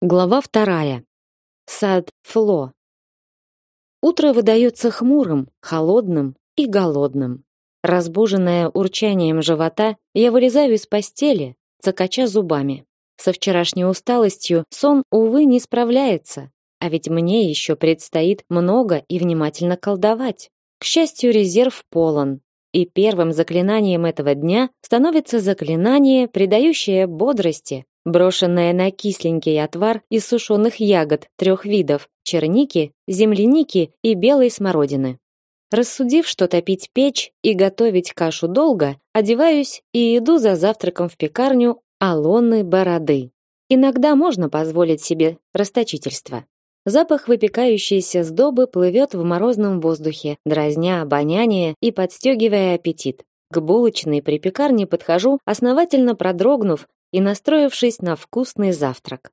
Глава вторая. Сад Фло. Утро выдается хмурым, холодным и голодным. Разбуженная урчанием живота, я вылезаю из постели, цокача зубами. Со вчерашней усталостью сон, увы, не справляется, а ведь мне еще предстоит много и внимательно колдовать. К счастью, резерв полон, и первым заклинанием этого дня становится заклинание, придающее бодрости, брошенная на кисленький отвар из сушеных ягод трех видов: черники, земляники и белой смородины. Рассудив, что топить печь и готовить кашу долго, одеваюсь и иду за завтраком в пекарню Алоны Бороды. Иногда можно позволить себе расточительство. Запах выпекающейся сдобы плывет в морозном воздухе, дразня обоняние и подстегивая аппетит. К булочной при пекарне подхожу, основательно продрогнув и настроившись на вкусный завтрак.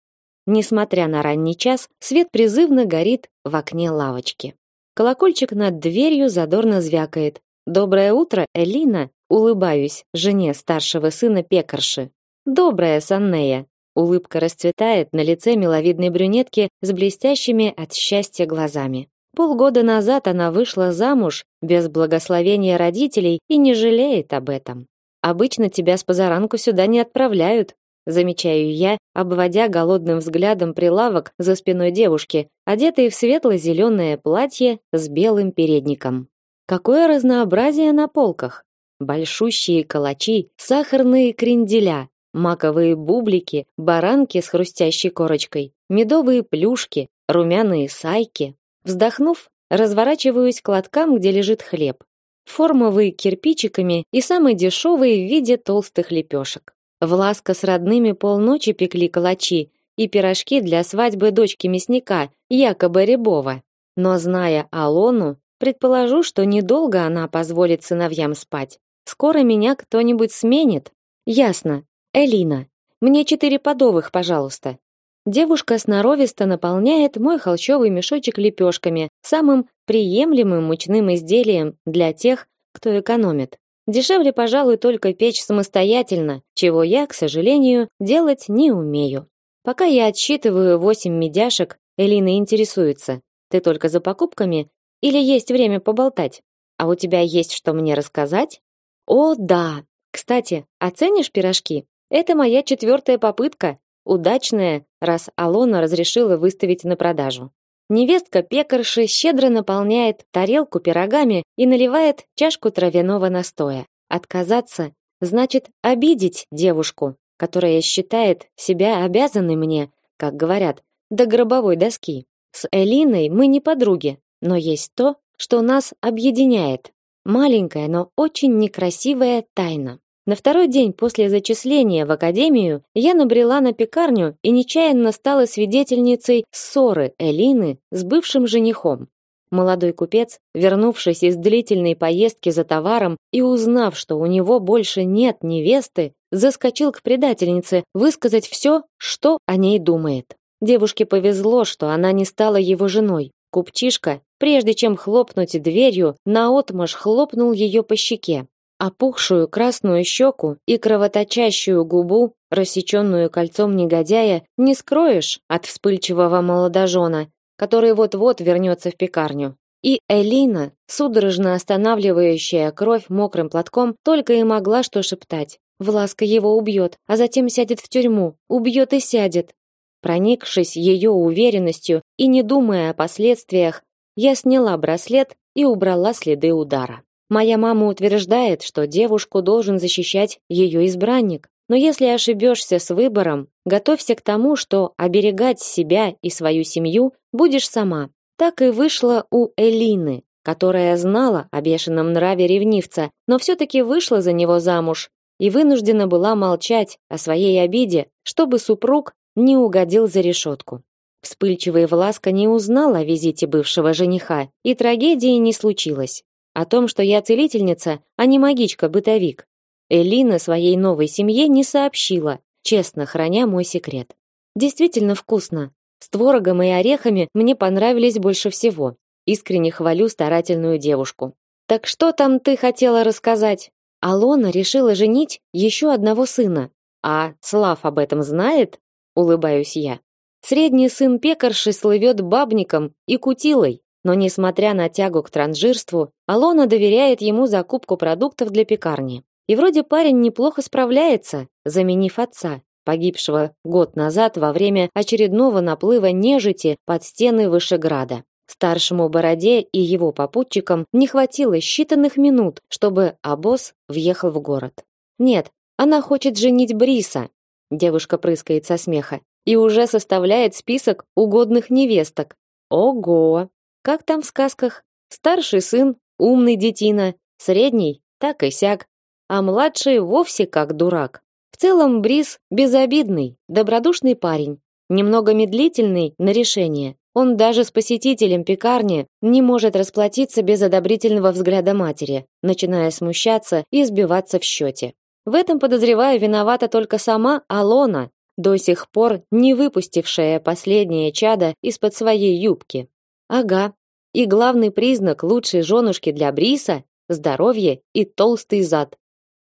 Несмотря на ранний час, свет призывно горит в окне лавочки. Колокольчик над дверью задорно звякает. Доброе утро, Элина, улыбаюсь жене старшего сына пекарши. Доброе, Саннея. Улыбка расцветает на лице миловидной брюнетки с блестящими от счастья глазами. Полгода назад она вышла замуж без благословения родителей и не жалеет об этом. Обычно тебя с позаранку сюда не отправляют, замечаю я, обводя голодным взглядом прилавок за спиной девушки, одетой в светло-зеленое платье с белым передником. Какое разнообразие на полках! Большущие калачи, сахарные кренделя, маковые бублики, баранки с хрустящей корочкой, медовые плюшки, румяные сайки. Вздохнув, разворачиваюсь к лоткам, где лежит хлеб формовые кирпичиками и самый дешевый в виде толстых лепешек. Власка с родными полночи пекли калачи и пирожки для свадьбы дочки мясника, якобы Рябова. Но зная Алону, предположу, что недолго она позволит сыновьям спать. Скоро меня кто-нибудь сменит. Ясно. Элина, мне четыре подовых, пожалуйста. Девушка сноровисто наполняет мой холщовый мешочек лепешками, самым приемлемым мучным изделием для тех, кто экономит. Дешевле, пожалуй, только печь самостоятельно, чего я, к сожалению, делать не умею. Пока я отсчитываю восемь медяшек, Элина интересуется: "Ты только за покупками или есть время поболтать? А у тебя есть что мне рассказать?" "О, да. Кстати, оценишь пирожки? Это моя четвертая попытка, удачная, раз Алона разрешила выставить на продажу. Невестка пекарши щедро наполняет тарелку пирогами и наливает чашку травяного настоя. Отказаться значит обидеть девушку, которая считает себя обязанной мне, как говорят, до гробовой доски. С Элиной мы не подруги, но есть то, что нас объединяет. Маленькая, но очень некрасивая тайна. На второй день после зачисления в академию я набрела на пекарню и нечаянно стала свидетельницей ссоры Элины с бывшим женихом. Молодой купец, вернувшись из длительной поездки за товаром и узнав, что у него больше нет невесты, заскочил к предательнице высказать все, что о ней думает. Девушке повезло, что она не стала его женой. Купчишка, прежде чем хлопнуть дверью, наотмашь хлопнул ее по щеке опухшую красную щеку и кровоточащую губу, рассеченную кольцом негодяя, не скроешь от вспыльчивого молодожена, который вот-вот вернется в пекарню. И Элина, судорожно останавливающая кровь мокрым платком, только и могла что шептать. Власка его убьет, а затем сядет в тюрьму, убьет и сядет. Проникшись ее уверенностью и не думая о последствиях, я сняла браслет и убрала следы удара. Моя мама утверждает, что девушку должен защищать ее избранник. Но если ошибешься с выбором, готовься к тому, что оберегать себя и свою семью будешь сама. Так и вышло у Элины, которая знала о бешеном нраве ревнивца, но все таки вышла за него замуж и вынуждена была молчать о своей обиде, чтобы супруг не угодил за решетку. Вспыльчивая Власка не узнала о визите бывшего жениха, и трагедии не случилось о том, что я целительница, а не магичка-бытовик. Элина своей новой семье не сообщила, честно храня мой секрет. Действительно вкусно. С творогом и орехами мне понравились больше всего. Искренне хвалю старательную девушку. Так что там ты хотела рассказать? Алона решила женить еще одного сына. А Слав об этом знает? Улыбаюсь я. Средний сын пекарши слывет бабником и кутилой, но несмотря на тягу к транжирству, Алона доверяет ему закупку продуктов для пекарни. И вроде парень неплохо справляется, заменив отца, погибшего год назад во время очередного наплыва нежити под стены Вышеграда. Старшему Бороде и его попутчикам не хватило считанных минут, чтобы обоз въехал в город. Нет, она хочет женить Бриса. Девушка прыскает со смеха и уже составляет список угодных невесток. Ого! Как там в сказках? Старший сын умный детина, средний так и сяк, а младший вовсе как дурак. В целом Брис безобидный, добродушный парень, немного медлительный на решение. Он даже с посетителем пекарни не может расплатиться без одобрительного взгляда матери, начиная смущаться и сбиваться в счете. В этом, подозреваю, виновата только сама Алона, до сих пор не выпустившая последнее чадо из-под своей юбки. Ага. И главный признак лучшей женушки для Бриса здоровье и толстый зад.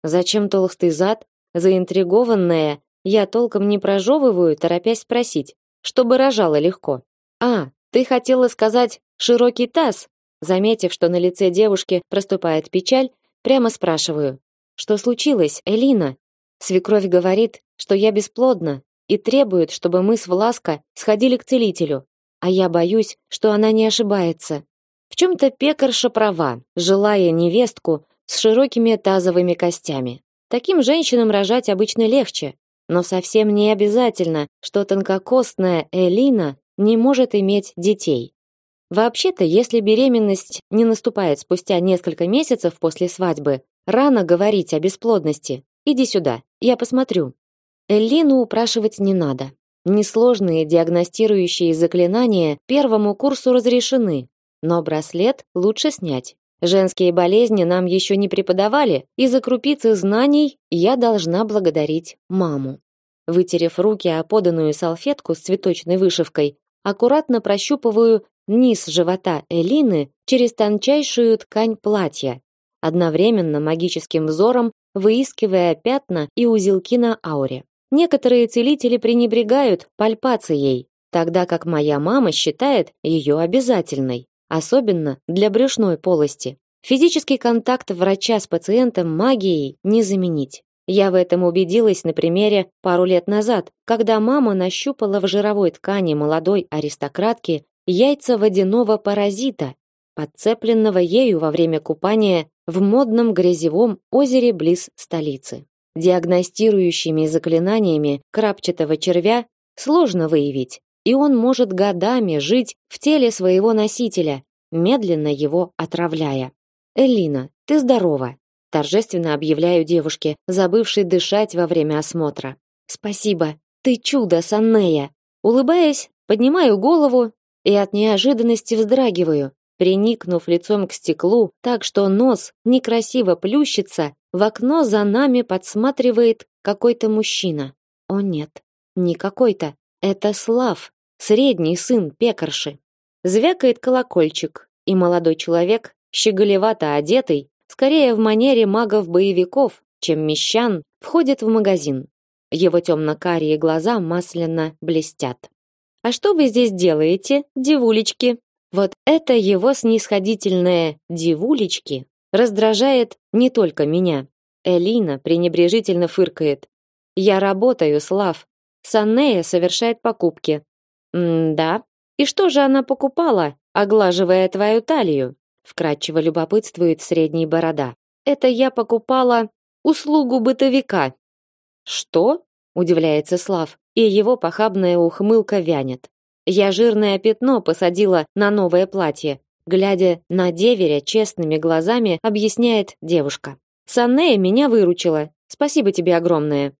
Зачем толстый зад? Заинтригованная, я толком не прожевываю, торопясь спросить, чтобы рожала легко. А, ты хотела сказать широкий таз? Заметив, что на лице девушки проступает печаль, прямо спрашиваю: "Что случилось, Элина?" Свекровь говорит, что я бесплодна и требует, чтобы мы с Власка сходили к целителю. А я боюсь, что она не ошибается. В чем то пекарша права, желая невестку с широкими тазовыми костями. Таким женщинам рожать обычно легче, но совсем не обязательно, что тонкокостная Элина не может иметь детей. Вообще-то, если беременность не наступает спустя несколько месяцев после свадьбы, рано говорить о бесплодности. Иди сюда, я посмотрю. Эллину упрашивать не надо. Несложные диагностирующие заклинания первому курсу разрешены, но браслет лучше снять. Женские болезни нам еще не преподавали, и за крупицы знаний я должна благодарить маму. Вытерев руки о поданную салфетку с цветочной вышивкой, аккуратно прощупываю низ живота Элины через тончайшую ткань платья, одновременно магическим взором выискивая пятна и узелки на ауре. Некоторые целители пренебрегают пальпацией, тогда как моя мама считает ее обязательной, особенно для брюшной полости. Физический контакт врача с пациентом магией не заменить. Я в этом убедилась на примере пару лет назад, когда мама нащупала в жировой ткани молодой аристократки яйца водяного паразита, подцепленного ею во время купания в модном грязевом озере близ столицы. Диагностирующими заклинаниями крапчатого червя сложно выявить, и он может годами жить в теле своего носителя, медленно его отравляя. Элина, ты здорова, торжественно объявляю девушке, забывшей дышать во время осмотра. Спасибо. Ты чудо, Саннея. Улыбаясь, поднимаю голову и от неожиданности вздрагиваю, приникнув лицом к стеклу, так что нос некрасиво плющится, в окно за нами подсматривает какой-то мужчина. О нет, не какой-то, это Слав, средний сын пекарши. Звякает колокольчик, и молодой человек, щеголевато одетый, скорее в манере магов-боевиков, чем мещан, входит в магазин. Его темно-карие глаза масляно блестят. А что вы здесь делаете, девулечки? Вот это его снисходительное девулечки раздражает не только меня. Элина пренебрежительно фыркает. Я работаю, Слав. Саннея совершает покупки. М-да. И что же она покупала, оглаживая твою талию? вкратчиво любопытствует средний борода. Это я покупала услугу бытовика. Что? удивляется Слав, и его похабная ухмылка вянет. Я жирное пятно посадила на новое платье, глядя на деверя честными глазами, объясняет девушка. Саннея меня выручила. Спасибо тебе огромное.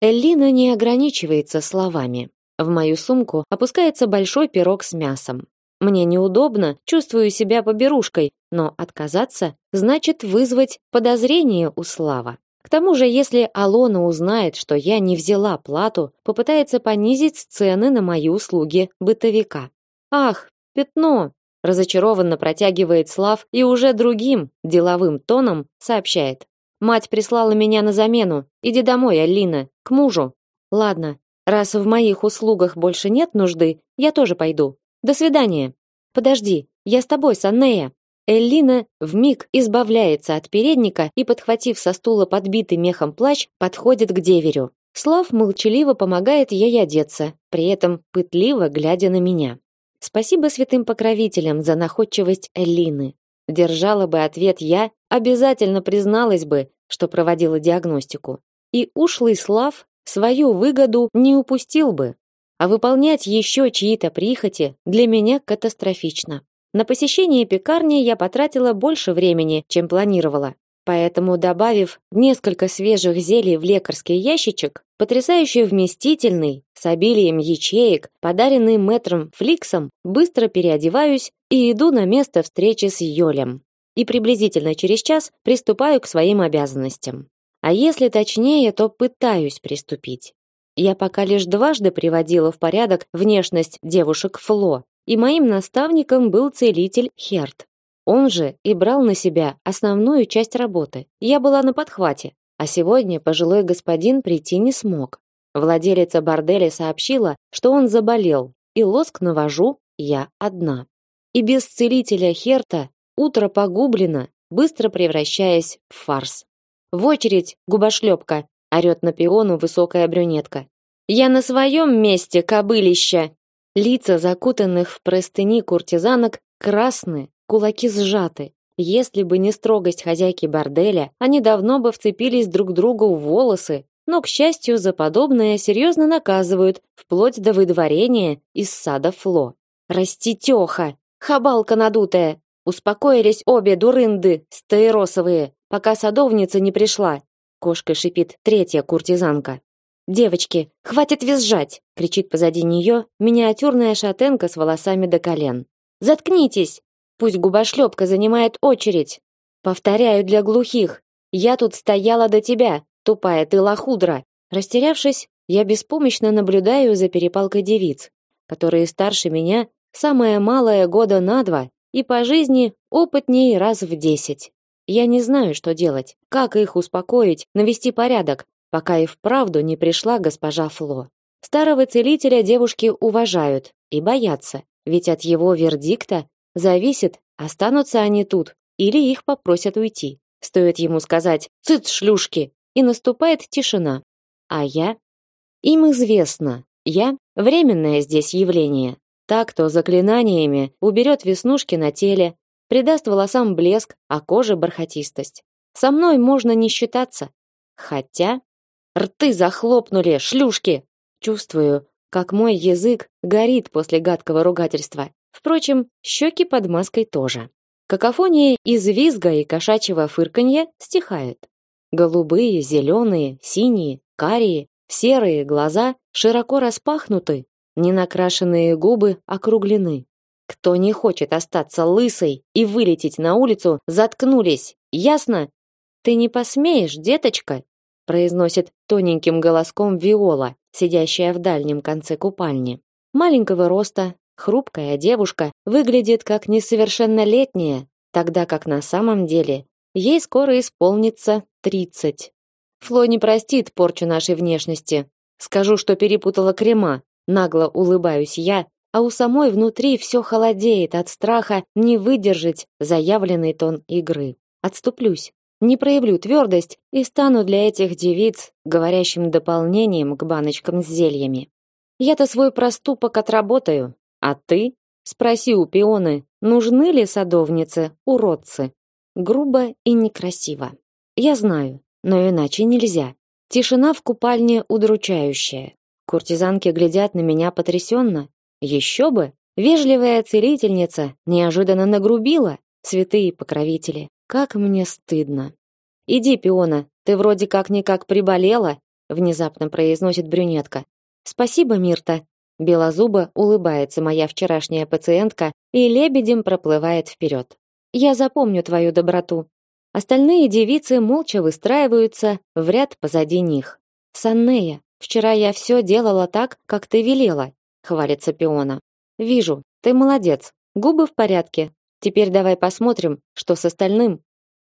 Эллина не ограничивается словами. В мою сумку опускается большой пирог с мясом. Мне неудобно, чувствую себя поберушкой, но отказаться значит вызвать подозрение у Слава. К тому же, если Алона узнает, что я не взяла плату, попытается понизить цены на мои услуги бытовика. Ах, пятно, разочарованно протягивает Слав и уже другим деловым тоном сообщает: "Мать прислала меня на замену. Иди домой, Алина, к мужу". Ладно, Раз в моих услугах больше нет нужды, я тоже пойду. До свидания. Подожди, я с тобой, Саннея. Эллина вмиг избавляется от передника и, подхватив со стула подбитый мехом плащ, подходит к деверю. Слав молчаливо помогает ей одеться, при этом пытливо глядя на меня. Спасибо святым покровителям за находчивость Эллины. Держала бы ответ я, обязательно призналась бы, что проводила диагностику. И ушлый Слав свою выгоду не упустил бы. А выполнять еще чьи-то прихоти для меня катастрофично. На посещение пекарни я потратила больше времени, чем планировала. Поэтому, добавив несколько свежих зелий в лекарский ящичек, потрясающе вместительный, с обилием ячеек, подаренный мэтром Фликсом, быстро переодеваюсь и иду на место встречи с Йолем. И приблизительно через час приступаю к своим обязанностям. А если точнее, то пытаюсь приступить. Я пока лишь дважды приводила в порядок внешность девушек Фло, и моим наставником был целитель Херт. Он же и брал на себя основную часть работы. Я была на подхвате, а сегодня пожилой господин прийти не смог. Владелица борделя сообщила, что он заболел, и лоск навожу я одна. И без целителя Херта утро погублено, быстро превращаясь в фарс. В очередь, губошлепка, орет на пиону высокая брюнетка. Я на своем месте, кобылища. Лица закутанных в простыни куртизанок красные, кулаки сжаты. Если бы не строгость хозяйки борделя, они давно бы вцепились друг другу в волосы. Но, к счастью, за подобное серьезно наказывают, вплоть до выдворения из сада Фло. Раститеха, хабалка надутая. Успокоились обе дурынды стаиросовые, пока садовница не пришла. Кошка шипит третья куртизанка. Девочки, хватит визжать, кричит позади нее миниатюрная шатенка с волосами до колен. Заткнитесь. Пусть губошлепка занимает очередь. Повторяю для глухих. Я тут стояла до тебя, тупая ты лохудра. Растерявшись, я беспомощно наблюдаю за перепалкой девиц, которые старше меня, самое малое года на два, и по жизни опытнее раз в десять. Я не знаю, что делать, как их успокоить, навести порядок, пока и вправду не пришла госпожа Фло. Старого целителя девушки уважают и боятся, ведь от его вердикта зависит, останутся они тут или их попросят уйти. Стоит ему сказать «Цыц, шлюшки!» и наступает тишина. А я? Им известно, я — временное здесь явление. Так, кто заклинаниями уберет веснушки на теле, придаст волосам блеск, а коже бархатистость. Со мной можно не считаться. Хотя Рты захлопнули, шлюшки. Чувствую, как мой язык горит после гадкого ругательства. Впрочем, щеки под маской тоже. Какофония из визга и кошачьего фырканья стихает. Голубые, зеленые, синие, карие, серые глаза широко распахнуты, ненакрашенные губы округлены. Кто не хочет остаться лысой и вылететь на улицу, заткнулись. Ясно? Ты не посмеешь, деточка, произносит тоненьким голоском Виола, сидящая в дальнем конце купальни. Маленького роста, хрупкая девушка выглядит как несовершеннолетняя, тогда как на самом деле ей скоро исполнится тридцать. Фло не простит порчу нашей внешности. Скажу, что перепутала крема. Нагло улыбаюсь я, а у самой внутри все холодеет от страха не выдержать заявленный тон игры. Отступлюсь не проявлю твердость и стану для этих девиц говорящим дополнением к баночкам с зельями. Я-то свой проступок отработаю, а ты? Спроси у пионы, нужны ли садовнице уродцы. Грубо и некрасиво. Я знаю, но иначе нельзя. Тишина в купальне удручающая. Куртизанки глядят на меня потрясенно. Еще бы! Вежливая целительница неожиданно нагрубила. Святые покровители. Как мне стыдно. Иди, Пиона, ты вроде как никак приболела, внезапно произносит брюнетка. Спасибо, Мирта. Белозуба улыбается моя вчерашняя пациентка и лебедем проплывает вперед. Я запомню твою доброту. Остальные девицы молча выстраиваются в ряд позади них. Саннея, вчера я все делала так, как ты велела, хвалится Пиона. Вижу, ты молодец. Губы в порядке, Теперь давай посмотрим, что с остальным.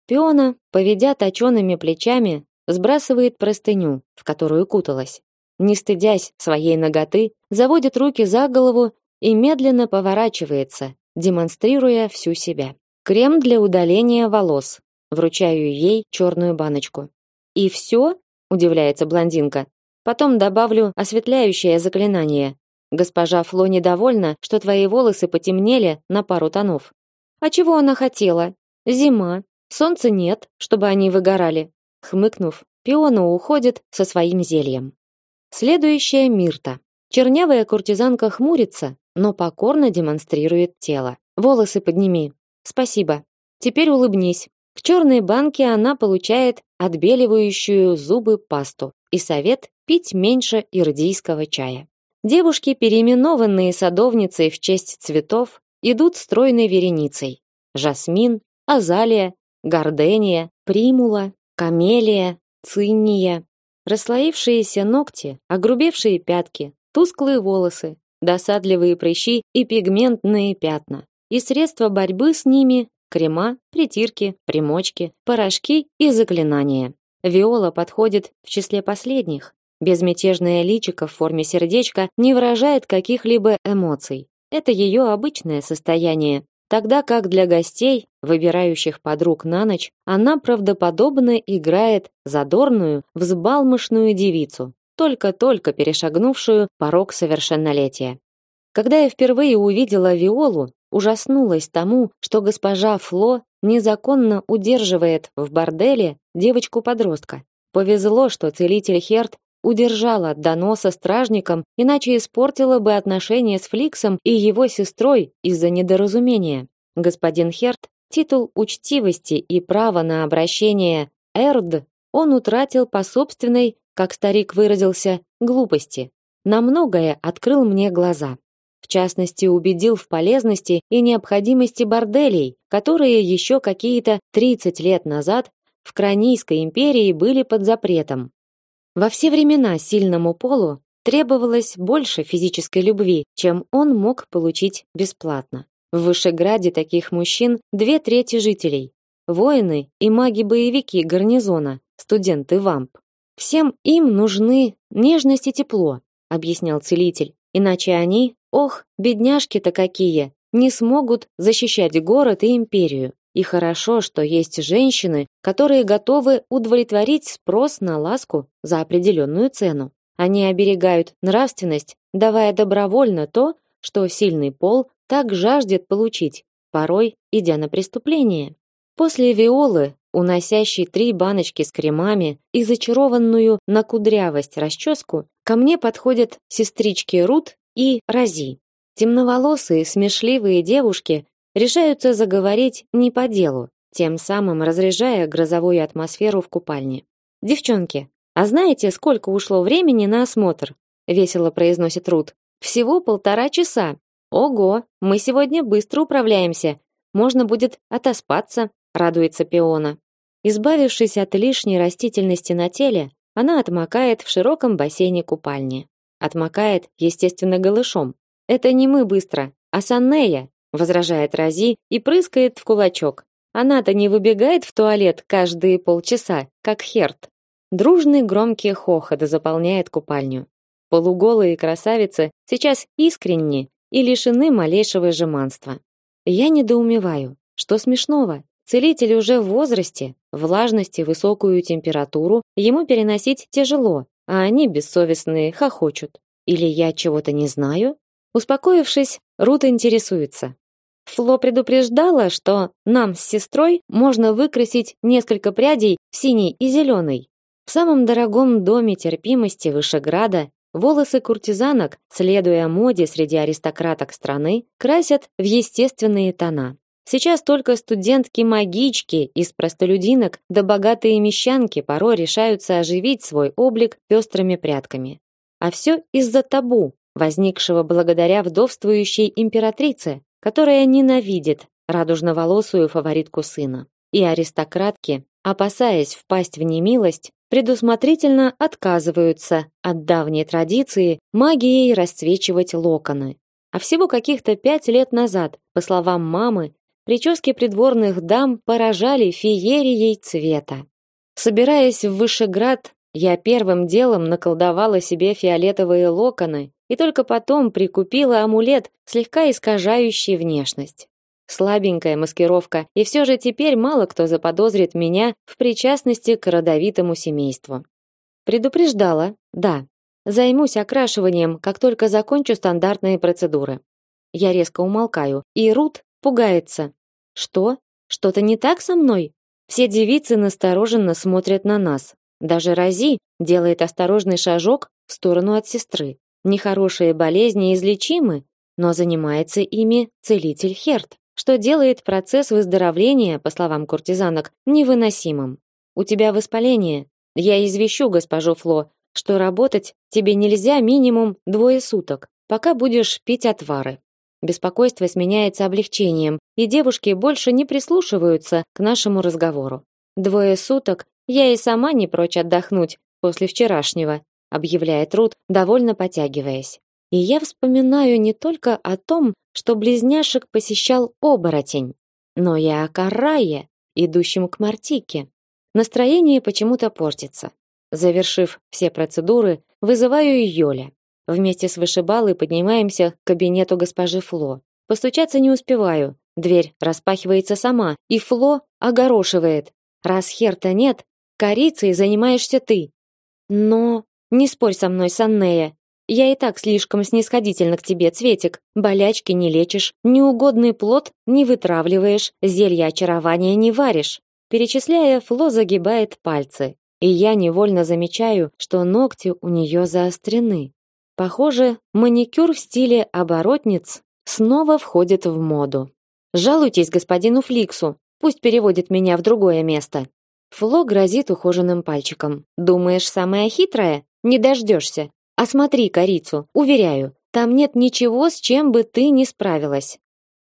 Пиона, поведя точёными плечами, сбрасывает простыню, в которую куталась. Не стыдясь своей ноготы, заводит руки за голову и медленно поворачивается, демонстрируя всю себя. Крем для удаления волос. Вручаю ей черную баночку. И все? удивляется блондинка. Потом добавлю осветляющее заклинание. Госпожа Фло недовольна, что твои волосы потемнели на пару тонов. А чего она хотела? Зима, солнца нет, чтобы они выгорали. Хмыкнув, Пиона уходит со своим зельем. Следующая Мирта. Чернявая куртизанка хмурится, но покорно демонстрирует тело. Волосы подними. Спасибо. Теперь улыбнись. В черной банке она получает отбеливающую зубы пасту и совет пить меньше ирдийского чая. Девушки, переименованные садовницей в честь цветов, идут стройной вереницей. Жасмин, азалия, гордения, примула, камелия, цинния. Расслоившиеся ногти, огрубевшие пятки, тусклые волосы, досадливые прыщи и пигментные пятна. И средства борьбы с ними крема, притирки, примочки, порошки и заклинания. Виола подходит в числе последних. Безмятежное личико в форме сердечка не выражает каких-либо эмоций. Это ее обычное состояние, тогда как для гостей, выбирающих подруг на ночь, она правдоподобно играет задорную, взбалмошную девицу, только-только перешагнувшую порог совершеннолетия. Когда я впервые увидела Виолу, ужаснулась тому, что госпожа Фло незаконно удерживает в борделе девочку-подростка. Повезло, что целитель Херт удержала от доноса стражникам, иначе испортила бы отношения с Фликсом и его сестрой из-за недоразумения. Господин Херт титул учтивости и право на обращение Эрд он утратил по собственной, как старик выразился, глупости. На многое открыл мне глаза. В частности, убедил в полезности и необходимости борделей, которые еще какие-то 30 лет назад в Кранийской империи были под запретом. Во все времена сильному полу требовалось больше физической любви, чем он мог получить бесплатно. В Вышеграде таких мужчин две трети жителей. Воины и маги-боевики гарнизона, студенты ВАМП. Всем им нужны нежность и тепло, объяснял целитель. Иначе они, ох, бедняжки-то какие, не смогут защищать город и империю. И хорошо, что есть женщины, которые готовы удовлетворить спрос на ласку за определенную цену. Они оберегают нравственность, давая добровольно то, что сильный пол так жаждет получить, порой идя на преступление. После Виолы, уносящей три баночки с кремами и зачарованную на кудрявость расческу, ко мне подходят сестрички Рут и Рази. Темноволосые, смешливые девушки решаются заговорить не по делу, тем самым разряжая грозовую атмосферу в купальне. Девчонки, а знаете, сколько ушло времени на осмотр? весело произносит Рут. Всего полтора часа. Ого, мы сегодня быстро управляемся. Можно будет отоспаться, радуется Пиона. Избавившись от лишней растительности на теле, она отмокает в широком бассейне купальни. Отмокает, естественно, голышом. Это не мы быстро, а Саннея, возражает Рази и прыскает в кулачок. Она-то не выбегает в туалет каждые полчаса, как Херт. Дружный громкий хохот заполняет купальню. Полуголые красавицы сейчас искренни и лишены малейшего жеманства. Я недоумеваю, что смешного? Целитель уже в возрасте, влажности, высокую температуру ему переносить тяжело, а они бессовестные хохочут. Или я чего-то не знаю? Успокоившись, Рут интересуется: Фло предупреждала, что нам с сестрой можно выкрасить несколько прядей в синий и зеленый. В самом дорогом доме терпимости Вышеграда волосы куртизанок, следуя моде среди аристократок страны, красят в естественные тона. Сейчас только студентки-магички из простолюдинок да богатые мещанки порой решаются оживить свой облик пестрыми прядками. А все из-за табу, возникшего благодаря вдовствующей императрице, которая ненавидит радужноволосую фаворитку сына. И аристократки, опасаясь впасть в немилость, предусмотрительно отказываются от давней традиции магией расцвечивать локоны. А всего каких-то пять лет назад, по словам мамы, прически придворных дам поражали феерией цвета. Собираясь в Вышеград Я первым делом наколдовала себе фиолетовые локоны и только потом прикупила амулет, слегка искажающий внешность. Слабенькая маскировка, и все же теперь мало кто заподозрит меня в причастности к родовитому семейству. Предупреждала, да. Займусь окрашиванием, как только закончу стандартные процедуры. Я резко умолкаю, и Рут пугается. Что? Что-то не так со мной? Все девицы настороженно смотрят на нас. Даже Рази делает осторожный шажок в сторону от сестры. Нехорошие болезни излечимы, но занимается ими целитель Херт, что делает процесс выздоровления, по словам куртизанок, невыносимым. У тебя воспаление. Я извещу госпожу Фло, что работать тебе нельзя минимум двое суток, пока будешь пить отвары. Беспокойство сменяется облегчением, и девушки больше не прислушиваются к нашему разговору. Двое суток я и сама не прочь отдохнуть после вчерашнего, объявляет Рут, довольно потягиваясь. И я вспоминаю не только о том, что близняшек посещал оборотень, но и о Карае, идущем к Мартике. Настроение почему-то портится. Завершив все процедуры, вызываю Йоля. Вместе с вышибалой поднимаемся к кабинету госпожи Фло. Постучаться не успеваю. Дверь распахивается сама, и Фло огорошивает. Раз Херта нет, корицей занимаешься ты. Но не спорь со мной, Саннея. Я и так слишком снисходительна к тебе, Цветик. Болячки не лечишь, неугодный плод не вытравливаешь, зелья очарования не варишь. Перечисляя, Фло загибает пальцы, и я невольно замечаю, что ногти у нее заострены. Похоже, маникюр в стиле оборотниц снова входит в моду. Жалуйтесь господину Фликсу, пусть переводит меня в другое место. Фло грозит ухоженным пальчиком. Думаешь, самая хитрая? Не дождешься. Осмотри корицу, уверяю, там нет ничего, с чем бы ты не справилась.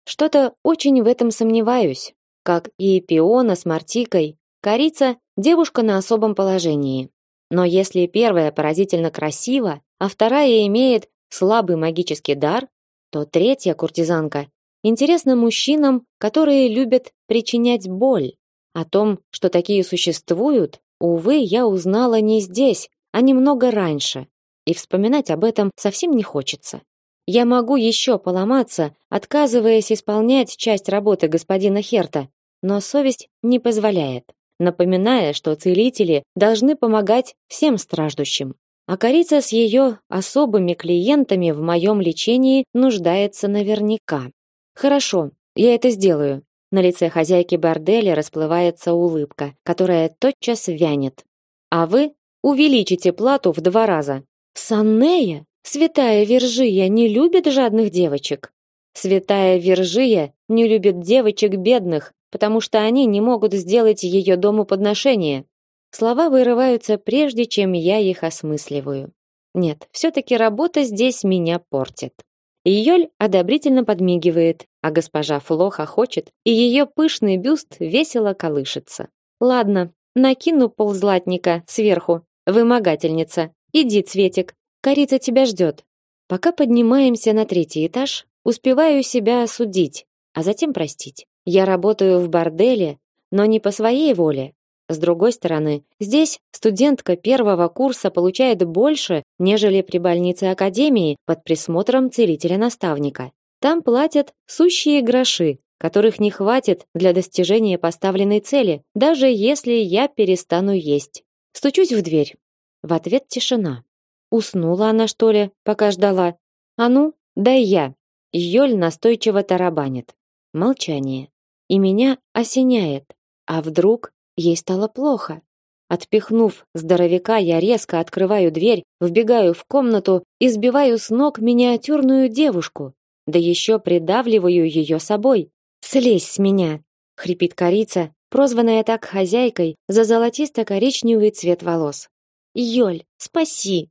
Что-то очень в этом сомневаюсь. Как и Пиона с Мартикой, корица девушка на особом положении. Но если первая поразительно красива, а вторая имеет слабый магический дар, то третья куртизанка интересна мужчинам, которые любят причинять боль. О том, что такие существуют, увы, я узнала не здесь, а немного раньше. И вспоминать об этом совсем не хочется. Я могу еще поломаться, отказываясь исполнять часть работы господина Херта, но совесть не позволяет напоминая, что целители должны помогать всем страждущим. А корица с ее особыми клиентами в моем лечении нуждается наверняка. Хорошо, я это сделаю. На лице хозяйки борделя расплывается улыбка, которая тотчас вянет. А вы увеличите плату в два раза. Саннея, святая Вержия, не любит жадных девочек. Святая Вержия не любит девочек бедных, потому что они не могут сделать ее дому подношение. Слова вырываются прежде, чем я их осмысливаю. Нет, все-таки работа здесь меня портит. Йоль одобрительно подмигивает, а госпожа Флоха хочет, и ее пышный бюст весело колышется. Ладно, накину ползлатника сверху. Вымогательница. Иди, Цветик, корица тебя ждет. Пока поднимаемся на третий этаж, успеваю себя осудить, а затем простить. Я работаю в борделе, но не по своей воле. С другой стороны, здесь студентка первого курса получает больше, нежели при больнице академии под присмотром целителя-наставника. Там платят сущие гроши, которых не хватит для достижения поставленной цели, даже если я перестану есть. Стучусь в дверь. В ответ тишина. Уснула она, что ли, пока ждала? А ну, дай я. Йоль настойчиво тарабанит. Молчание. И меня осеняет. А вдруг ей стало плохо? Отпихнув здоровяка, я резко открываю дверь, вбегаю в комнату и сбиваю с ног миниатюрную девушку. Да еще придавливаю ее собой. «Слезь с меня!» — хрипит корица, прозванная так хозяйкой за золотисто-коричневый цвет волос. «Йоль, спаси!»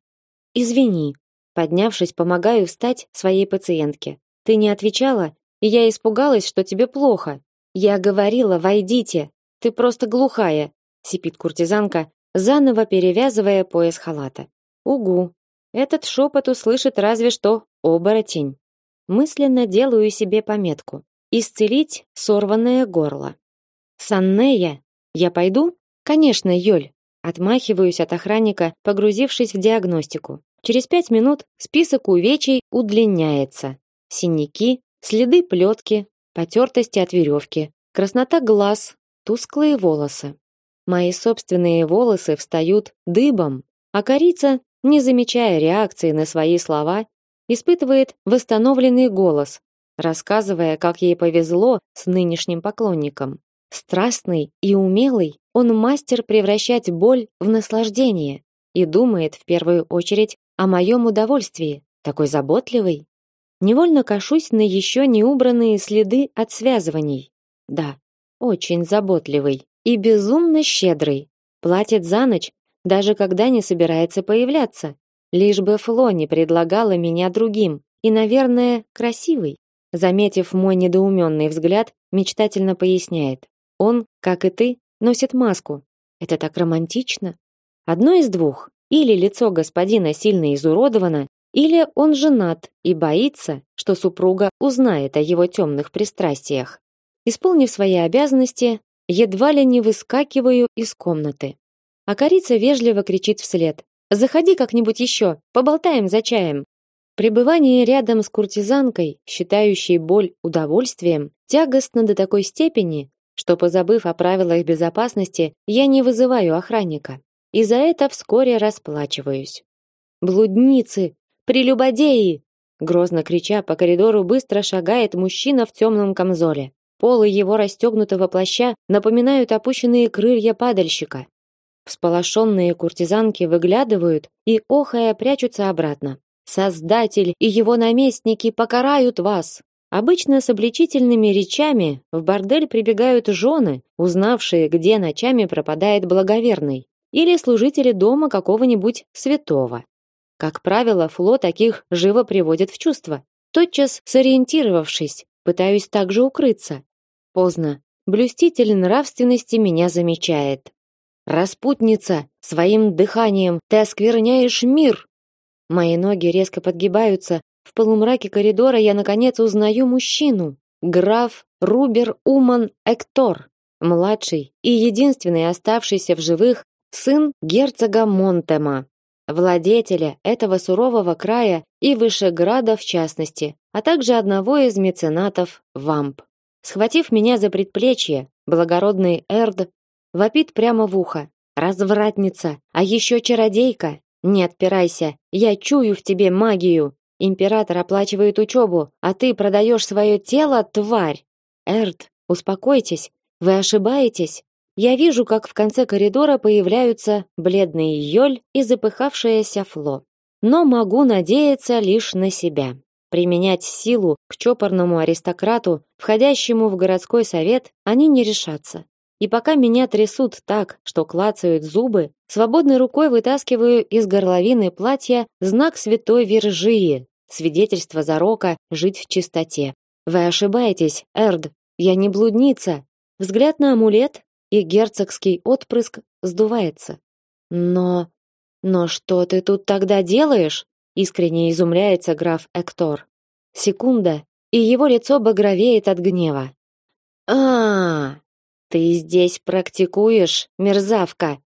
«Извини». Поднявшись, помогаю встать своей пациентке. «Ты не отвечала, и я испугалась, что тебе плохо. Я говорила, войдите. Ты просто глухая, сипит куртизанка, заново перевязывая пояс халата. Угу. Этот шепот услышит разве что оборотень. Мысленно делаю себе пометку: исцелить сорванное горло. Саннея, я пойду? Конечно, Йоль. Отмахиваюсь от охранника, погрузившись в диагностику. Через пять минут список увечий удлиняется. Синяки, следы плетки, потертости от веревки, краснота глаз, тусклые волосы. Мои собственные волосы встают дыбом, а корица, не замечая реакции на свои слова, испытывает восстановленный голос, рассказывая, как ей повезло с нынешним поклонником. Страстный и умелый, он мастер превращать боль в наслаждение и думает в первую очередь о моем удовольствии, такой заботливый. Невольно кашусь на еще не убранные следы от связываний. Да, очень заботливый и безумно щедрый. Платит за ночь, даже когда не собирается появляться. Лишь бы Фло не предлагала меня другим, и, наверное, красивый. Заметив мой недоуменный взгляд, мечтательно поясняет. Он, как и ты, носит маску. Это так романтично. Одно из двух. Или лицо господина сильно изуродовано, или он женат и боится, что супруга узнает о его темных пристрастиях. Исполнив свои обязанности, едва ли не выскакиваю из комнаты. А корица вежливо кричит вслед: "Заходи как-нибудь еще, поболтаем за чаем". Пребывание рядом с куртизанкой, считающей боль удовольствием, тягостно до такой степени, что позабыв о правилах безопасности, я не вызываю охранника. И за это вскоре расплачиваюсь. Блудницы, прелюбодеи, грозно крича по коридору, быстро шагает мужчина в темном камзоле. Полы его расстегнутого плаща напоминают опущенные крылья падальщика. Всполошенные куртизанки выглядывают и охая прячутся обратно. Создатель и его наместники покарают вас. Обычно с обличительными речами в бордель прибегают жены, узнавшие, где ночами пропадает благоверный, или служители дома какого-нибудь святого. Как правило, Фло таких живо приводит в чувство. Тотчас сориентировавшись, пытаюсь также укрыться. Поздно. Блюститель нравственности меня замечает. Распутница, своим дыханием ты оскверняешь мир. Мои ноги резко подгибаются. В полумраке коридора я наконец узнаю мужчину. Граф Рубер Уман Эктор, младший и единственный оставшийся в живых сын герцога Монтема, владетеля этого сурового края и Вышеграда в частности, а также одного из меценатов Вамп. Схватив меня за предплечье, благородный Эрд вопит прямо в ухо: "Развратница, а еще чародейка! Не отпирайся, я чую в тебе магию. Император оплачивает учебу, а ты продаешь свое тело, тварь. Эрт, успокойтесь, вы ошибаетесь. Я вижу, как в конце коридора появляются бледный Йоль и запыхавшаяся Фло. Но могу надеяться лишь на себя. Применять силу к чопорному аристократу, входящему в городской совет, они не решатся. И пока меня трясут так, что клацают зубы, свободной рукой вытаскиваю из горловины платья знак святой Виржии, свидетельство зарока жить в чистоте. Вы ошибаетесь, Эрд, я не блудница. Взгляд на амулет, и герцогский отпрыск сдувается. Но но что ты тут тогда делаешь? Искренне изумляется граф Эктор. Секунда, и его лицо багровеет от гнева. А, -а, -а ты здесь практикуешь, мерзавка.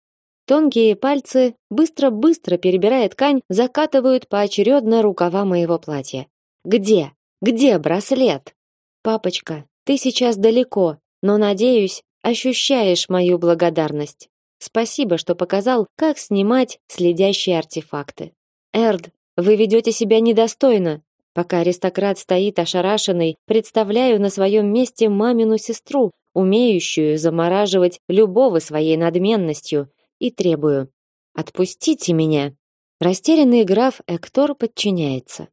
Тонкие пальцы быстро-быстро перебирая ткань, закатывают поочередно рукава моего платья. Где? Где браслет? Папочка, ты сейчас далеко, но надеюсь, ощущаешь мою благодарность. Спасибо, что показал, как снимать следящие артефакты. Эрд, вы ведете себя недостойно. Пока аристократ стоит ошарашенный, представляю на своем месте мамину сестру, умеющую замораживать любого своей надменностью, и требую: "Отпустите меня". Растерянный граф Эктор подчиняется.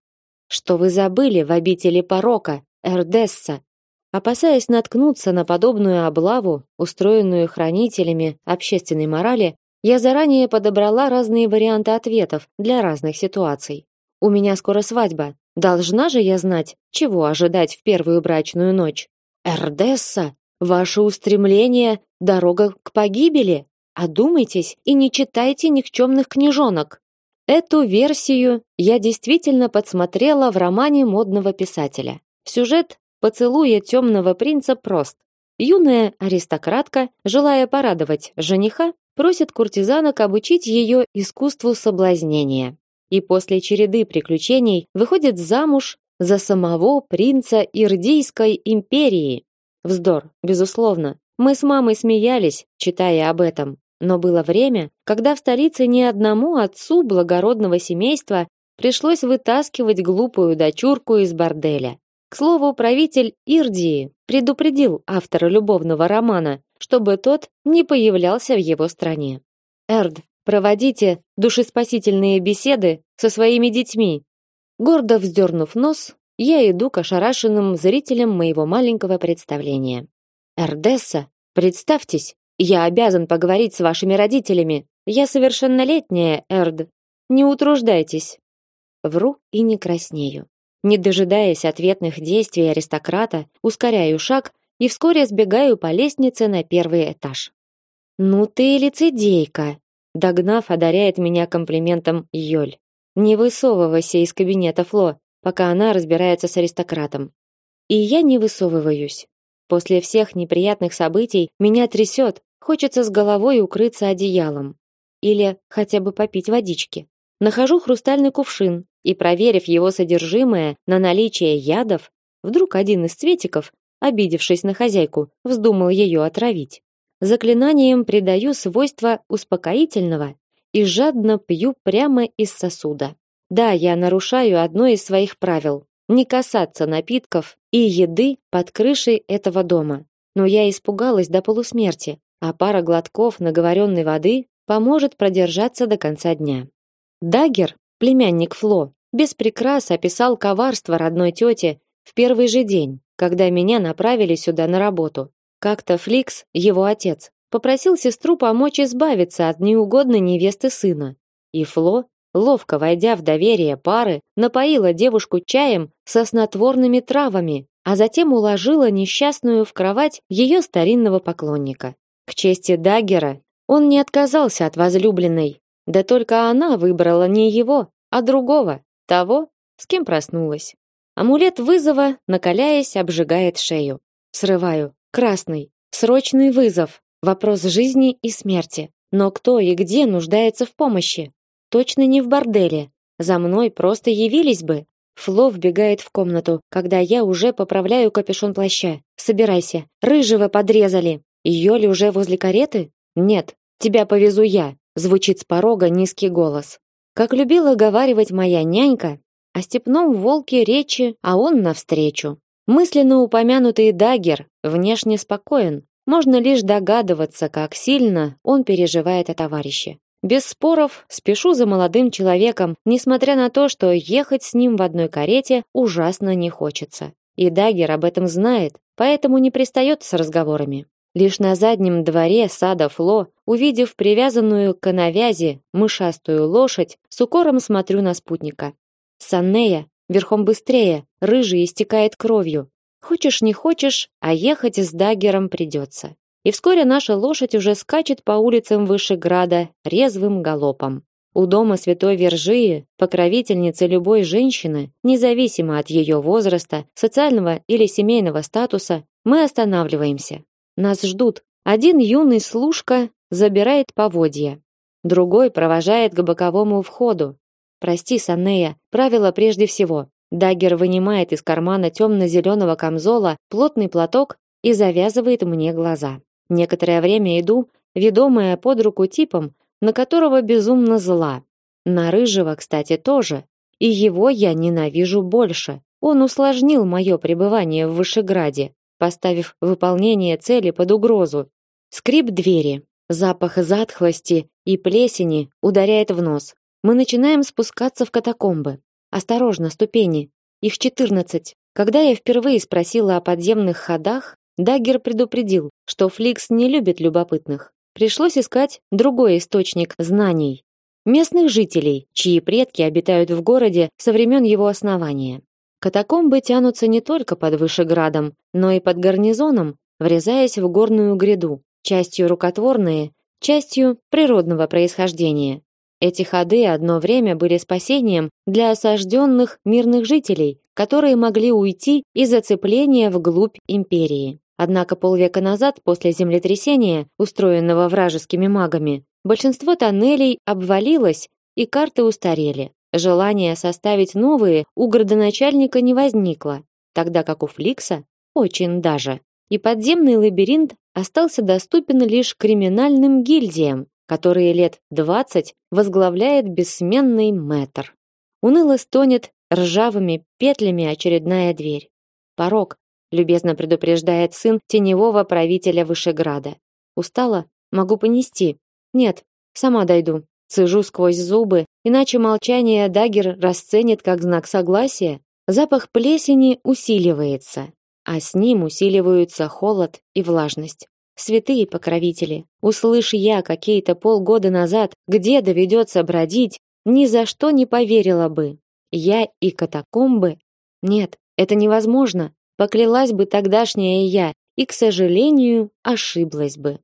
Что вы забыли в обители порока, Эрдесса? Опасаясь наткнуться на подобную облаву, устроенную хранителями общественной морали, я заранее подобрала разные варианты ответов для разных ситуаций. У меня скоро свадьба. Должна же я знать, чего ожидать в первую брачную ночь. Эрдесса, Ваше устремление — дорога к погибели. Одумайтесь и не читайте никчемных книжонок. Эту версию я действительно подсмотрела в романе модного писателя. Сюжет поцелуя темного принца прост. Юная аристократка, желая порадовать жениха, просит куртизанок обучить ее искусству соблазнения. И после череды приключений выходит замуж за самого принца Ирдийской империи. Вздор, безусловно. Мы с мамой смеялись, читая об этом. Но было время, когда в столице ни одному отцу благородного семейства пришлось вытаскивать глупую дочурку из борделя. К слову, правитель Ирдии предупредил автора любовного романа, чтобы тот не появлялся в его стране. Эрд, проводите душеспасительные беседы со своими детьми. Гордо вздернув нос, я иду к ошарашенным зрителям моего маленького представления. Эрдесса, представьтесь, я обязан поговорить с вашими родителями. Я совершеннолетняя, Эрд. Не утруждайтесь. Вру и не краснею. Не дожидаясь ответных действий аристократа, ускоряю шаг и вскоре сбегаю по лестнице на первый этаж. Ну ты лицедейка, догнав, одаряет меня комплиментом Йоль. Не высовывайся из кабинета Фло, пока она разбирается с аристократом. И я не высовываюсь. После всех неприятных событий меня трясет, Хочется с головой укрыться одеялом или хотя бы попить водички. Нахожу хрустальный кувшин и, проверив его содержимое на наличие ядов, вдруг один из цветиков, обидевшись на хозяйку, вздумал ее отравить. Заклинанием придаю свойства успокоительного и жадно пью прямо из сосуда. Да, я нарушаю одно из своих правил не касаться напитков и еды под крышей этого дома. Но я испугалась до полусмерти, а пара глотков наговоренной воды поможет продержаться до конца дня. Дагер, племянник Фло, без прикрас описал коварство родной тети в первый же день, когда меня направили сюда на работу. Как-то Фликс, его отец, попросил сестру помочь избавиться от неугодной невесты сына. И Фло, ловко войдя в доверие пары, напоила девушку чаем со снотворными травами, а затем уложила несчастную в кровать ее старинного поклонника. К чести Даггера, он не отказался от возлюбленной. Да только она выбрала не его, а другого, того, с кем проснулась. Амулет вызова, накаляясь, обжигает шею. Срываю. Красный. Срочный вызов. Вопрос жизни и смерти. Но кто и где нуждается в помощи? Точно не в борделе. За мной просто явились бы. Фло вбегает в комнату, когда я уже поправляю капюшон плаща. Собирайся. Рыжего подрезали. Йоли уже возле кареты? Нет, тебя повезу я, звучит с порога низкий голос. Как любила говаривать моя нянька, о степном волке речи, а он навстречу. Мысленно упомянутый Дагер внешне спокоен. Можно лишь догадываться, как сильно он переживает о товарище. Без споров спешу за молодым человеком, несмотря на то, что ехать с ним в одной карете ужасно не хочется. И Дагер об этом знает, поэтому не пристает с разговорами. Лишь на заднем дворе сада Фло, увидев привязанную к навязи мышастую лошадь, с укором смотрю на спутника. Саннея, верхом быстрее, рыжий истекает кровью. Хочешь не хочешь, а ехать с даггером придется. И вскоре наша лошадь уже скачет по улицам Вышеграда резвым галопом. У дома Святой Вержии, покровительницы любой женщины, независимо от ее возраста, социального или семейного статуса, мы останавливаемся. Нас ждут. Один юный служка забирает поводья, другой провожает к боковому входу. Прости, Санея, правило прежде всего. Дагер вынимает из кармана темно-зеленого камзола плотный платок и завязывает мне глаза. Некоторое время иду, ведомая под руку типом, на которого безумно зла. На рыжего, кстати, тоже. И его я ненавижу больше. Он усложнил мое пребывание в Вышеграде поставив выполнение цели под угрозу. Скрип двери, запах затхлости и плесени ударяет в нос. Мы начинаем спускаться в катакомбы. Осторожно, ступени. Их четырнадцать. Когда я впервые спросила о подземных ходах, Даггер предупредил, что Фликс не любит любопытных. Пришлось искать другой источник знаний. Местных жителей, чьи предки обитают в городе со времен его основания. Катакомбы тянутся не только под Вышеградом, но и под гарнизоном, врезаясь в горную гряду, частью рукотворные, частью природного происхождения. Эти ходы одно время были спасением для осажденных мирных жителей, которые могли уйти из зацепления вглубь империи. Однако полвека назад, после землетрясения, устроенного вражескими магами, большинство тоннелей обвалилось и карты устарели. Желание составить новые у градоначальника не возникло, тогда как у Фликса очень даже. И подземный лабиринт остался доступен лишь криминальным гильдиям, которые лет 20 возглавляет бессменный мэтр. Уныло стонет ржавыми петлями очередная дверь. Порог, любезно предупреждает сын теневого правителя Вышеграда. Устала? Могу понести. Нет, сама дойду. Цежу сквозь зубы, иначе молчание Дагер расценит как знак согласия. Запах плесени усиливается, а с ним усиливаются холод и влажность. Святые покровители, услышь я какие-то полгода назад, где доведется бродить, ни за что не поверила бы. Я и катакомбы? Нет, это невозможно. Поклялась бы тогдашняя я, и, к сожалению, ошиблась бы.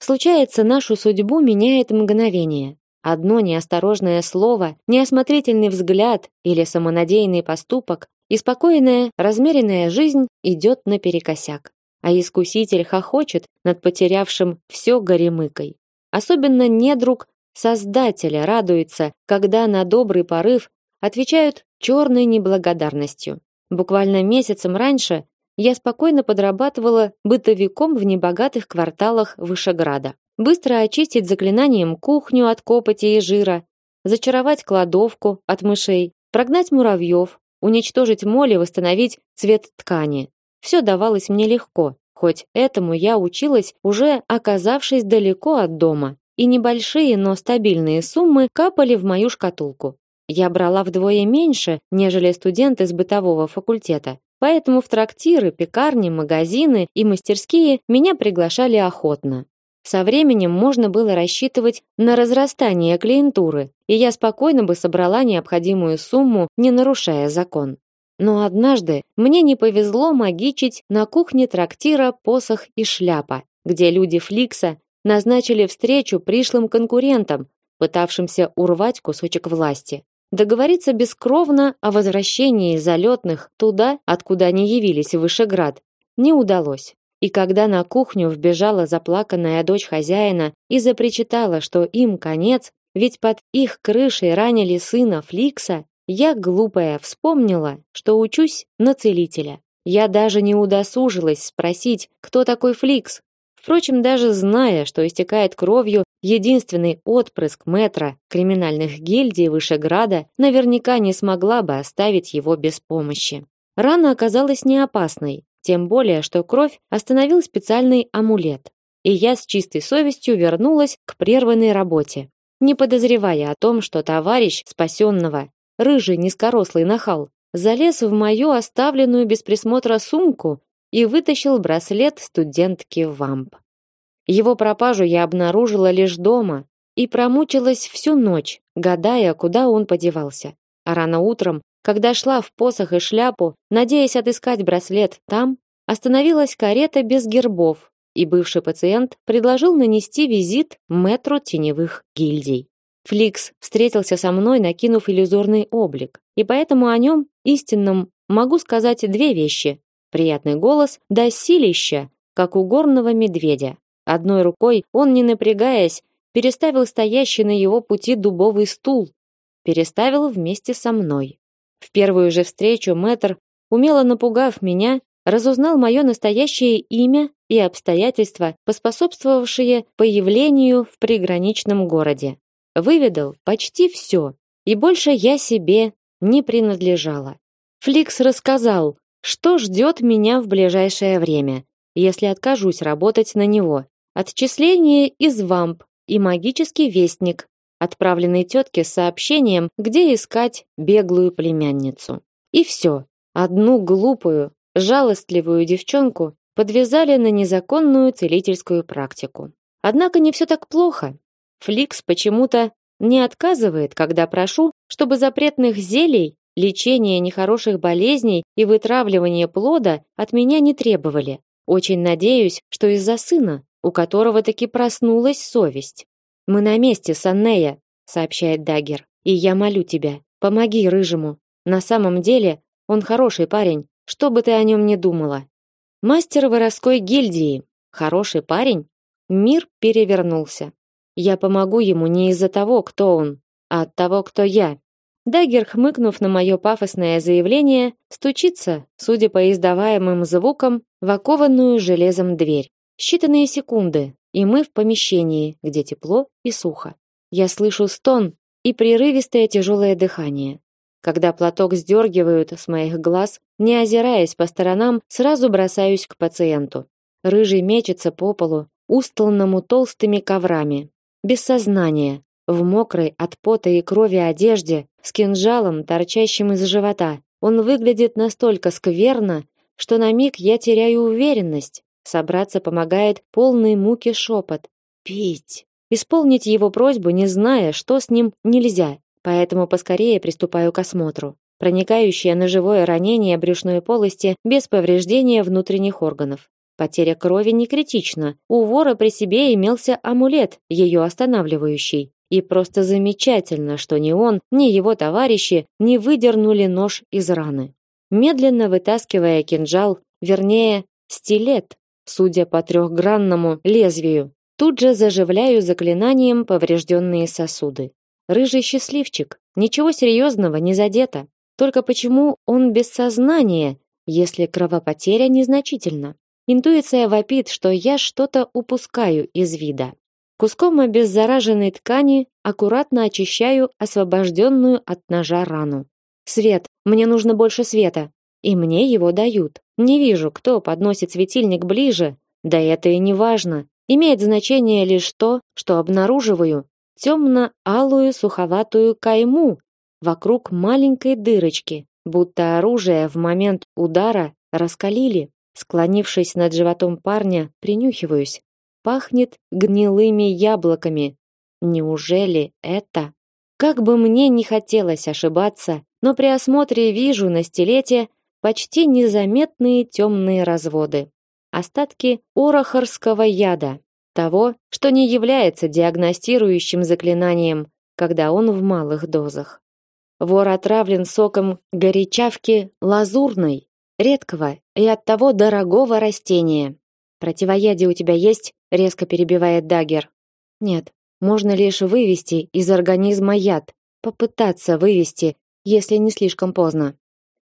Случается, нашу судьбу меняет мгновение. Одно неосторожное слово, неосмотрительный взгляд или самонадеянный поступок, и спокойная, размеренная жизнь идет наперекосяк а искуситель хохочет над потерявшим все горемыкой. Особенно недруг Создателя радуется, когда на добрый порыв отвечают черной неблагодарностью. Буквально месяцем раньше я спокойно подрабатывала бытовиком в небогатых кварталах Вышеграда. Быстро очистить заклинанием кухню от копоти и жира, зачаровать кладовку от мышей, прогнать муравьев, уничтожить моль и восстановить цвет ткани. Все давалось мне легко, хоть этому я училась, уже оказавшись далеко от дома, и небольшие, но стабильные суммы капали в мою шкатулку. Я брала вдвое меньше, нежели студенты с бытового факультета, поэтому в трактиры, пекарни, магазины и мастерские меня приглашали охотно. Со временем можно было рассчитывать на разрастание клиентуры, и я спокойно бы собрала необходимую сумму, не нарушая закон. Но однажды мне не повезло магичить на кухне трактира посох и шляпа, где люди Фликса назначили встречу пришлым конкурентам, пытавшимся урвать кусочек власти. Договориться бескровно о возвращении залетных туда, откуда они явились в Вышеград, не удалось. И когда на кухню вбежала заплаканная дочь хозяина и запричитала, что им конец, ведь под их крышей ранили сына Фликса, я, глупая, вспомнила, что учусь на целителя. Я даже не удосужилась спросить, кто такой Фликс. Впрочем, даже зная, что истекает кровью единственный отпрыск метра криминальных гильдий Вышеграда, наверняка не смогла бы оставить его без помощи. Рана оказалась не опасной, тем более, что кровь остановил специальный амулет. И я с чистой совестью вернулась к прерванной работе, не подозревая о том, что товарищ спасенного рыжий низкорослый нахал, залез в мою оставленную без присмотра сумку и вытащил браслет студентки Вамп. Его пропажу я обнаружила лишь дома и промучилась всю ночь, гадая, куда он подевался. А рано утром, когда шла в посох и шляпу, надеясь отыскать браслет там, остановилась карета без гербов, и бывший пациент предложил нанести визит мэтру теневых гильдий. Фликс встретился со мной, накинув иллюзорный облик, и поэтому о нем, истинном, могу сказать две вещи. Приятный голос да силища, как у горного медведя. Одной рукой он, не напрягаясь, переставил стоящий на его пути дубовый стул, переставил вместе со мной. В первую же встречу мэтр, умело напугав меня, разузнал мое настоящее имя и обстоятельства, поспособствовавшие появлению в приграничном городе выведал почти все, и больше я себе не принадлежала. Фликс рассказал, что ждет меня в ближайшее время, если откажусь работать на него. Отчисление из ВАМП и магический вестник, отправленный тетке с сообщением, где искать беглую племянницу. И все. Одну глупую, жалостливую девчонку подвязали на незаконную целительскую практику. Однако не все так плохо. Фликс почему-то не отказывает, когда прошу, чтобы запретных зелий, лечения нехороших болезней и вытравливания плода от меня не требовали. Очень надеюсь, что из-за сына, у которого таки проснулась совесть. Мы на месте, Саннея, сообщает Дагер. И я молю тебя, помоги рыжему. На самом деле, он хороший парень, что бы ты о нем ни думала. Мастер воровской гильдии. Хороший парень. Мир перевернулся. Я помогу ему не из-за того, кто он, а от того, кто я. Дагер, хмыкнув на мое пафосное заявление, стучится, судя по издаваемым звукам, в окованную железом дверь. Считанные секунды, и мы в помещении, где тепло и сухо. Я слышу стон и прерывистое тяжелое дыхание. Когда платок сдергивают с моих глаз, не озираясь по сторонам, сразу бросаюсь к пациенту. Рыжий мечется по полу, устланному толстыми коврами, без сознания, в мокрой от пота и крови одежде, с кинжалом, торчащим из живота. Он выглядит настолько скверно, что на миг я теряю уверенность. Собраться помогает полный муки шепот. Пить. Исполнить его просьбу, не зная, что с ним нельзя, поэтому поскорее приступаю к осмотру. Проникающее ножевое ранение брюшной полости без повреждения внутренних органов. Потеря крови не критична. У вора при себе имелся амулет, ее останавливающий. И просто замечательно, что ни он, ни его товарищи не выдернули нож из раны. Медленно вытаскивая кинжал, вернее, стилет, судя по трехгранному лезвию, тут же заживляю заклинанием поврежденные сосуды. Рыжий счастливчик, ничего серьезного не задето. Только почему он без сознания, если кровопотеря незначительна? Интуиция вопит, что я что-то упускаю из вида. Куском обеззараженной ткани аккуратно очищаю освобожденную от ножа рану. Свет, мне нужно больше света, и мне его дают. Не вижу, кто подносит светильник ближе, да это и не важно. Имеет значение лишь то, что обнаруживаю темно-алую суховатую кайму вокруг маленькой дырочки, будто оружие в момент удара раскалили. Склонившись над животом парня, принюхиваюсь. Пахнет гнилыми яблоками. Неужели это? Как бы мне не хотелось ошибаться, но при осмотре вижу на стилете почти незаметные темные разводы. Остатки орохорского яда, того, что не является диагностирующим заклинанием, когда он в малых дозах. Вор отравлен соком горячавки лазурной, редкого и оттого дорогого растения. Противоядие у тебя есть? резко перебивает Дагер. Нет, можно лишь вывести из организма яд, попытаться вывести, если не слишком поздно.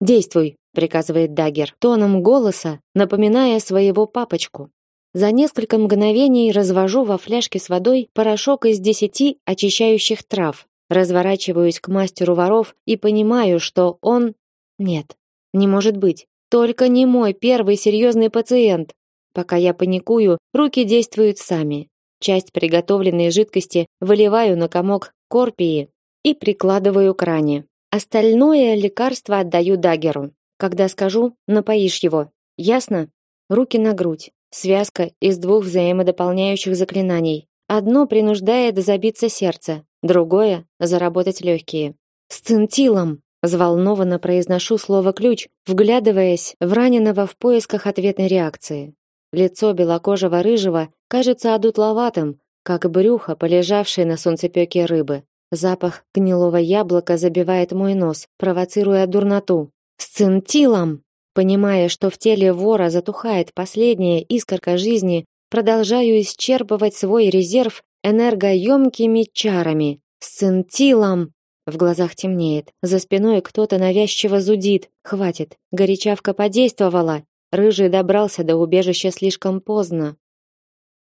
Действуй, приказывает Дагер, тоном голоса, напоминая своего папочку. За несколько мгновений развожу во фляжке с водой порошок из десяти очищающих трав, разворачиваюсь к мастеру воров и понимаю, что он нет, не может быть. Только не мой первый серьезный пациент. Пока я паникую, руки действуют сами. Часть приготовленной жидкости выливаю на комок корпии и прикладываю к ране. Остальное лекарство отдаю Дагеру. Когда скажу, напоишь его. Ясно? Руки на грудь. Связка из двух взаимодополняющих заклинаний. Одно принуждает забиться сердце, другое заработать легкие. Сцинтилом Взволнованно произношу слово ключ, вглядываясь в раненого в поисках ответной реакции. Лицо белокожего рыжего кажется одутловатым, как брюхо полежавшей на солнцепёке рыбы. Запах гнилого яблока забивает мой нос, провоцируя дурноту. С цинтилом! Понимая, что в теле вора затухает последняя искорка жизни, продолжаю исчерпывать свой резерв энергоемкими чарами. С цинтилом! В глазах темнеет. За спиной кто-то навязчиво зудит. Хватит. Горячавка подействовала. Рыжий добрался до убежища слишком поздно.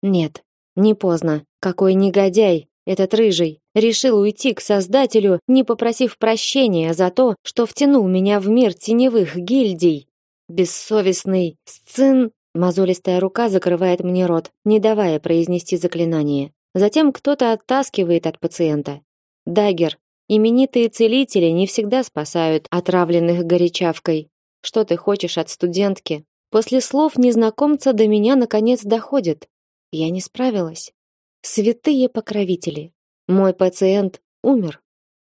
Нет, не поздно. Какой негодяй этот рыжий решил уйти к создателю, не попросив прощения за то, что втянул меня в мир теневых гильдий. Бессовестный сцин Мозолистая рука закрывает мне рот, не давая произнести заклинание. Затем кто-то оттаскивает от пациента. Дагер, Именитые целители не всегда спасают отравленных горячавкой. Что ты хочешь от студентки? После слов незнакомца до меня наконец доходит. Я не справилась. Святые покровители. Мой пациент умер.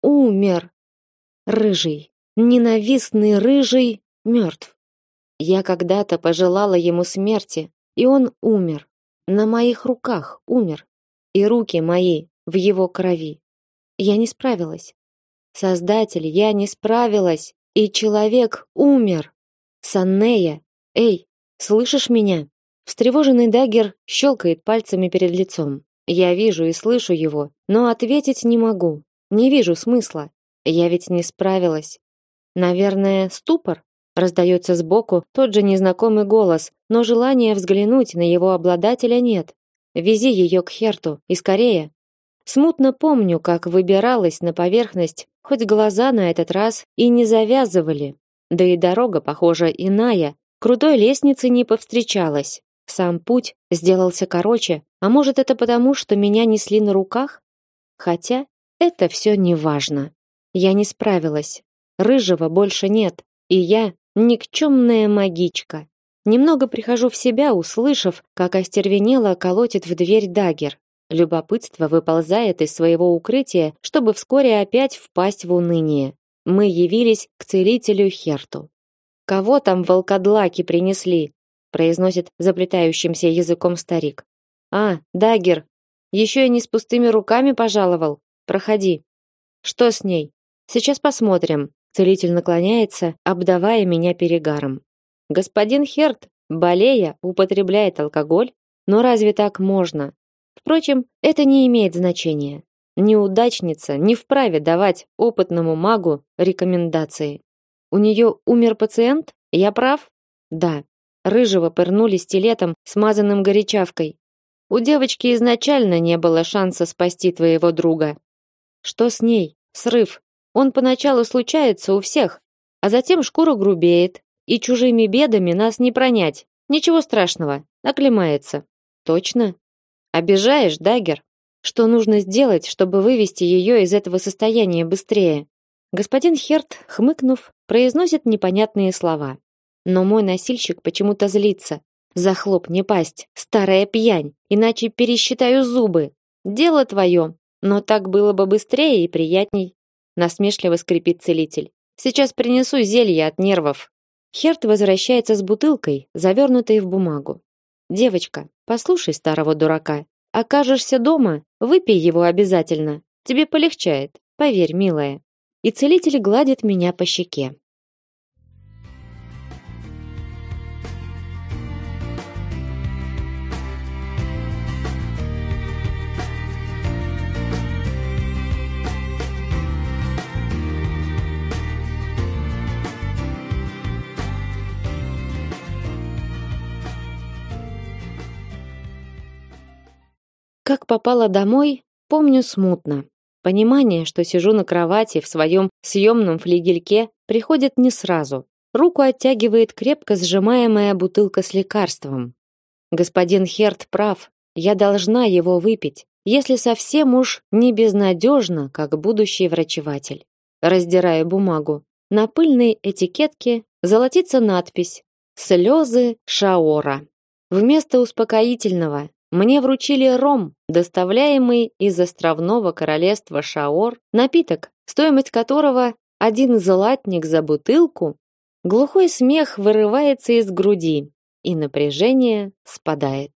Умер. Рыжий, ненавистный рыжий, мертв. Я когда-то пожелала ему смерти, и он умер. На моих руках умер. И руки мои в его крови. Я не справилась. Создатель, я не справилась, и человек умер. Саннея, эй, Слышишь меня? Встревоженный Дагер щелкает пальцами перед лицом. Я вижу и слышу его, но ответить не могу. Не вижу смысла. Я ведь не справилась. Наверное, ступор раздается сбоку тот же незнакомый голос, но желания взглянуть на его обладателя нет. Вези ее к Херту и скорее. Смутно помню, как выбиралась на поверхность, хоть глаза на этот раз и не завязывали. Да и дорога, похоже, иная. Крутой лестницы не повстречалась. Сам путь сделался короче, а может это потому, что меня несли на руках? Хотя это все не важно. Я не справилась. Рыжего больше нет, и я никчемная магичка. Немного прихожу в себя, услышав, как остервенело колотит в дверь Дагер. Любопытство выползает из своего укрытия, чтобы вскоре опять впасть в уныние. Мы явились к целителю Херту. Кого там волкодлаки принесли? произносит заплетающимся языком старик. А, Дагер, еще и не с пустыми руками пожаловал. Проходи. Что с ней? Сейчас посмотрим. Целитель наклоняется, обдавая меня перегаром. Господин Херт, болея, употребляет алкоголь, но разве так можно? Впрочем, это не имеет значения. Неудачница не вправе давать опытному магу рекомендации. У нее умер пациент? Я прав? Да. Рыжего пырнули стилетом, смазанным горячавкой. У девочки изначально не было шанса спасти твоего друга. Что с ней? Срыв. Он поначалу случается у всех, а затем шкура грубеет, и чужими бедами нас не пронять. Ничего страшного, оклемается. Точно? Обижаешь, Дагер? Что нужно сделать, чтобы вывести ее из этого состояния быстрее? Господин Херт, хмыкнув, произносит непонятные слова. Но мой носильщик почему-то злится. Захлопни пасть, старая пьянь, иначе пересчитаю зубы. Дело твое, но так было бы быстрее и приятней. Насмешливо скрипит целитель. Сейчас принесу зелье от нервов. Херт возвращается с бутылкой, завернутой в бумагу. Девочка, послушай старого дурака. Окажешься дома, выпей его обязательно. Тебе полегчает, поверь, милая. И целитель гладит меня по щеке. Как попала домой, помню смутно. Понимание, что сижу на кровати в своем съемном флигельке, приходит не сразу. Руку оттягивает крепко сжимаемая бутылка с лекарством. Господин Херт прав, я должна его выпить, если совсем уж не безнадежно, как будущий врачеватель. Раздирая бумагу, на пыльной этикетке золотится надпись «Слезы Шаора». Вместо успокоительного мне вручили ром, доставляемый из островного королевства Шаор, напиток, стоимость которого один золотник за бутылку. Глухой смех вырывается из груди, и напряжение спадает.